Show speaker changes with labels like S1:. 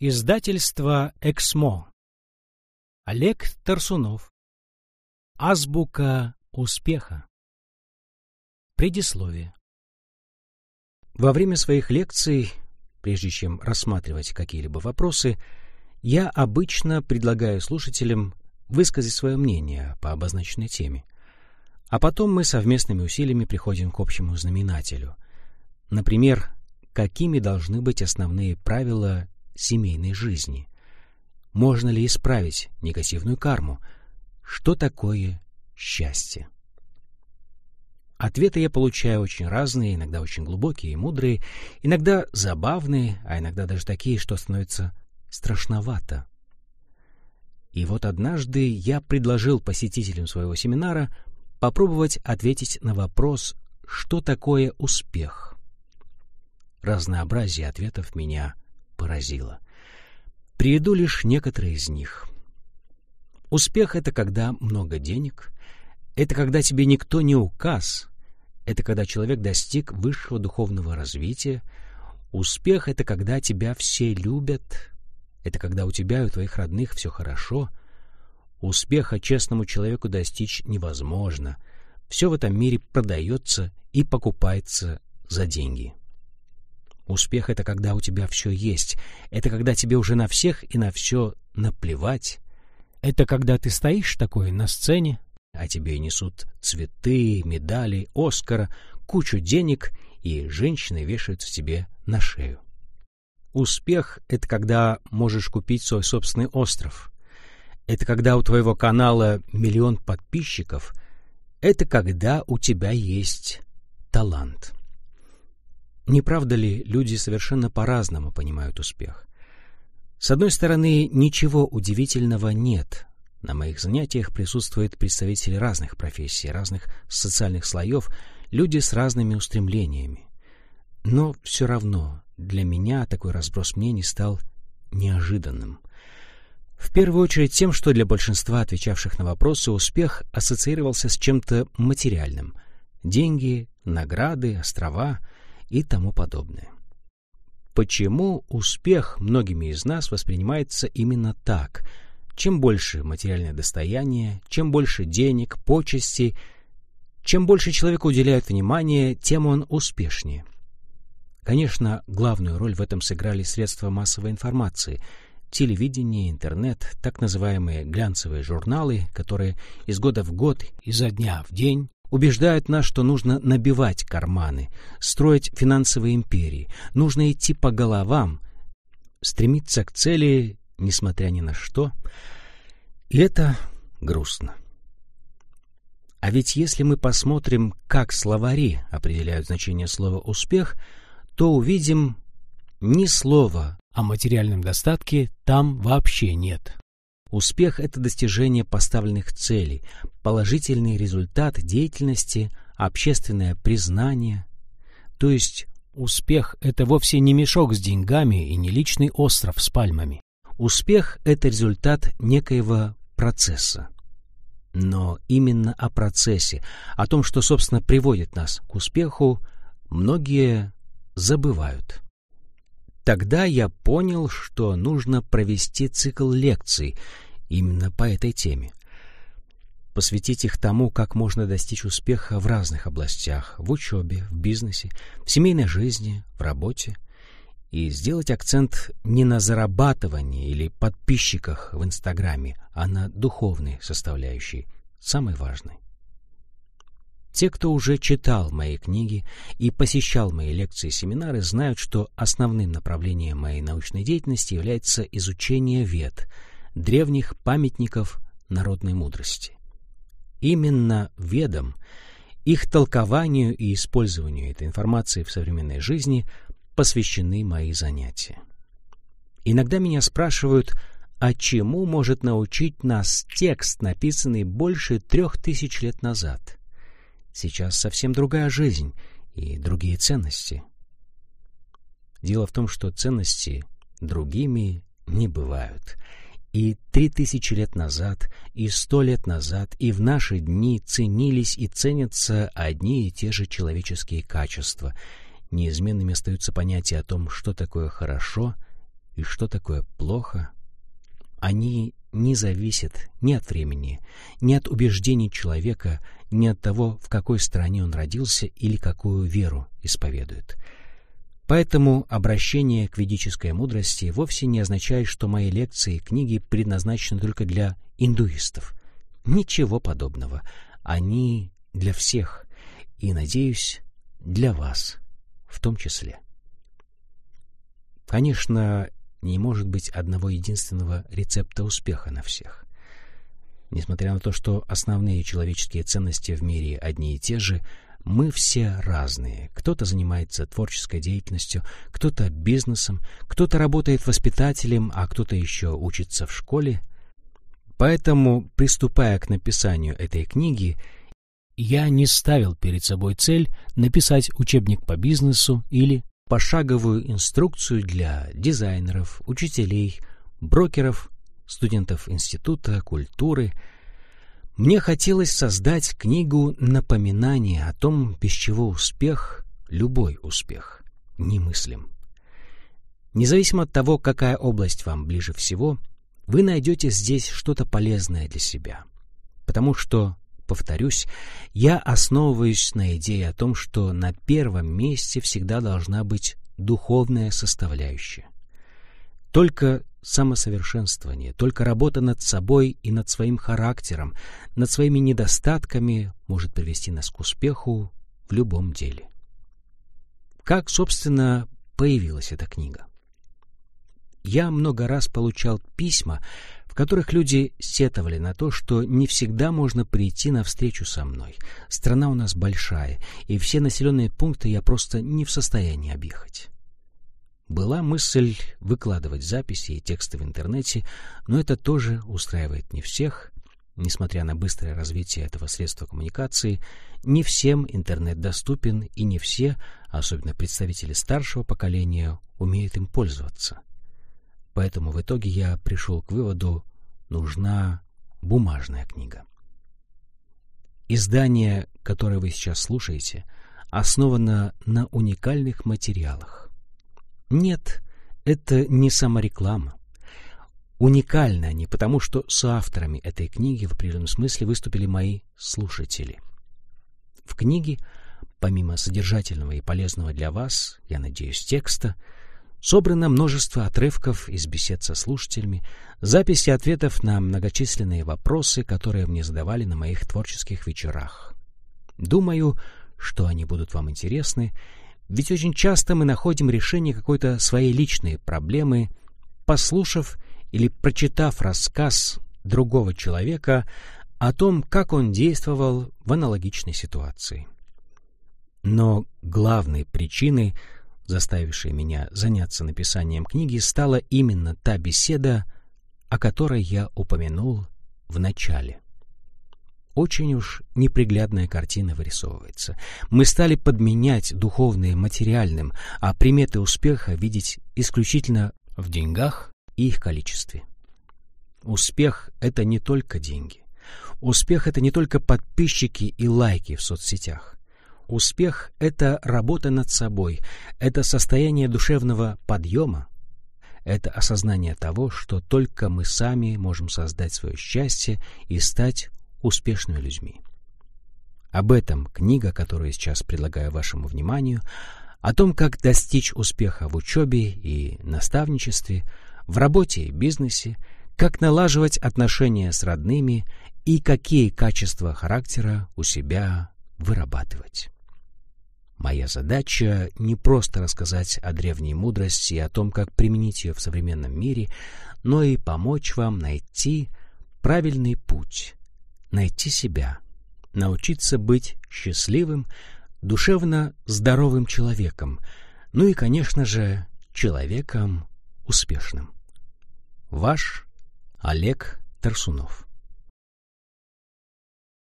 S1: Издательство «Эксмо». Олег Тарсунов. Азбука успеха. Предисловие. Во время своих лекций, прежде чем рассматривать какие-либо вопросы, я обычно предлагаю слушателям высказать свое мнение по обозначенной теме. А потом мы совместными усилиями приходим к общему знаменателю. Например, какими должны быть основные правила семейной жизни? Можно ли исправить негативную карму? Что такое счастье? Ответы я получаю очень разные, иногда очень глубокие и мудрые, иногда забавные, а иногда даже такие, что становится страшновато. И вот однажды я предложил посетителям своего семинара попробовать ответить на вопрос, что такое успех. Разнообразие ответов меня поразило. Приведу лишь некоторые из них. Успех — это когда много денег, это когда тебе никто не указ, это когда человек достиг высшего духовного развития, успех — это когда тебя все любят, это когда у тебя и у твоих родных все хорошо. Успеха честному человеку достичь невозможно. Все в этом мире продается и покупается за деньги. Успех — это когда у тебя все есть. Это когда тебе уже на всех и на все наплевать. Это когда ты стоишь такой на сцене, а тебе несут цветы, медали, Оскара, кучу денег, и женщины вешаются тебе на шею. Успех — это когда можешь купить свой собственный остров. Это когда у твоего канала миллион подписчиков. Это когда у тебя есть талант. Не правда ли, люди совершенно по-разному понимают успех? С одной стороны, ничего удивительного нет. На моих занятиях присутствуют представители разных профессий, разных социальных слоев, люди с разными устремлениями. Но все равно для меня такой разброс мнений стал неожиданным. В первую очередь тем, что для большинства отвечавших на вопросы успех ассоциировался с чем-то материальным. Деньги, награды, острова — и тому подобное. Почему успех многими из нас воспринимается именно так? Чем больше материальное достояние, чем больше денег, почестей, чем больше человек уделяет внимания, тем он успешнее. Конечно, главную роль в этом сыграли средства массовой информации – телевидение, интернет, так называемые глянцевые журналы, которые из года в год, изо дня в день убеждают нас, что нужно набивать карманы, строить финансовые империи, нужно идти по головам, стремиться к цели, несмотря ни на что. И это грустно. А ведь если мы посмотрим, как словари определяют значение слова «успех», то увидим ни слова о материальном достатке там вообще нет. Успех — это достижение поставленных целей, положительный результат деятельности, общественное признание. То есть успех — это вовсе не мешок с деньгами и не личный остров с пальмами. Успех — это результат некоего процесса. Но именно о процессе, о том, что, собственно, приводит нас к успеху, многие забывают. Тогда я понял, что нужно провести цикл лекций именно по этой теме. Посвятить их тому, как можно достичь успеха в разных областях, в учебе, в бизнесе, в семейной жизни, в работе. И сделать акцент не на зарабатывании или подписчиках в Инстаграме, а на духовной составляющей, самой важной. Те, кто уже читал мои книги и посещал мои лекции и семинары, знают, что основным направлением моей научной деятельности является изучение вед, древних памятников народной мудрости. Именно ведам, их толкованию и использованию этой информации в современной жизни посвящены мои занятия. Иногда меня спрашивают, а чему может научить нас текст, написанный больше трех тысяч лет назад – Сейчас совсем другая жизнь и другие ценности. Дело в том, что ценности другими не бывают. И три тысячи лет назад, и сто лет назад, и в наши дни ценились и ценятся одни и те же человеческие качества. Неизменными остаются понятия о том, что такое хорошо, и что такое плохо, они не зависят ни от времени, ни от убеждений человека, ни от того, в какой стране он родился или какую веру исповедует. Поэтому обращение к ведической мудрости вовсе не означает, что мои лекции и книги предназначены только для индуистов. Ничего подобного. Они для всех, и, надеюсь, для вас в том числе. Конечно, не может быть одного единственного рецепта успеха на всех. Несмотря на то, что основные человеческие ценности в мире одни и те же, мы все разные. Кто-то занимается творческой деятельностью, кто-то бизнесом, кто-то работает воспитателем, а кто-то еще учится в школе. Поэтому, приступая к написанию этой книги, я не ставил перед собой цель написать учебник по бизнесу или пошаговую инструкцию для дизайнеров, учителей, брокеров, студентов института культуры. Мне хотелось создать книгу напоминания о том, без чего успех, любой успех, немыслим. Независимо от того, какая область вам ближе всего, вы найдете здесь что-то полезное для себя. Потому что Повторюсь, я основываюсь на идее о том, что на первом месте всегда должна быть духовная составляющая. Только самосовершенствование, только работа над собой и над своим характером, над своими недостатками может привести нас к успеху в любом деле. Как, собственно, появилась эта книга? Я много раз получал письма, которых люди сетовали на то, что не всегда можно прийти на встречу со мной. Страна у нас большая, и все населенные пункты я просто не в состоянии объехать. Была мысль выкладывать записи и тексты в интернете, но это тоже устраивает не всех. Несмотря на быстрое развитие этого средства коммуникации, не всем интернет доступен, и не все, особенно представители старшего поколения, умеют им пользоваться. Поэтому в итоге я пришел к выводу, нужна бумажная книга. Издание, которое вы сейчас слушаете, основано на уникальных материалах. Нет, это не самореклама. Уникальны они, потому что соавторами этой книги в определенном смысле выступили мои слушатели. В книге, помимо содержательного и полезного для вас, я надеюсь, текста, Собрано множество отрывков из бесед со слушателями, записи ответов на многочисленные вопросы, которые мне задавали на моих творческих вечерах. Думаю, что они будут вам интересны, ведь очень часто мы находим решение какой-то своей личной проблемы, послушав или прочитав рассказ другого человека о том, как он действовал в аналогичной ситуации. Но главной причиной — заставившей меня заняться написанием книги, стала именно та беседа, о которой я упомянул в начале. Очень уж неприглядная картина вырисовывается. Мы стали подменять духовное материальным, а приметы успеха видеть исключительно в деньгах и их количестве. Успех — это не только деньги. Успех — это не только подписчики и лайки в соцсетях. Успех — это работа над собой, это состояние душевного подъема, это осознание того, что только мы сами можем создать свое счастье и стать успешными людьми. Об этом книга, которую сейчас предлагаю вашему вниманию, о том, как достичь успеха в учебе и наставничестве, в работе и бизнесе, как налаживать отношения с родными и какие качества характера у себя вырабатывать. Моя задача не просто рассказать о древней мудрости и о том, как применить ее в современном мире, но и помочь вам найти правильный путь, найти себя, научиться быть счастливым, душевно здоровым человеком, ну и, конечно же, человеком успешным. Ваш Олег Тарсунов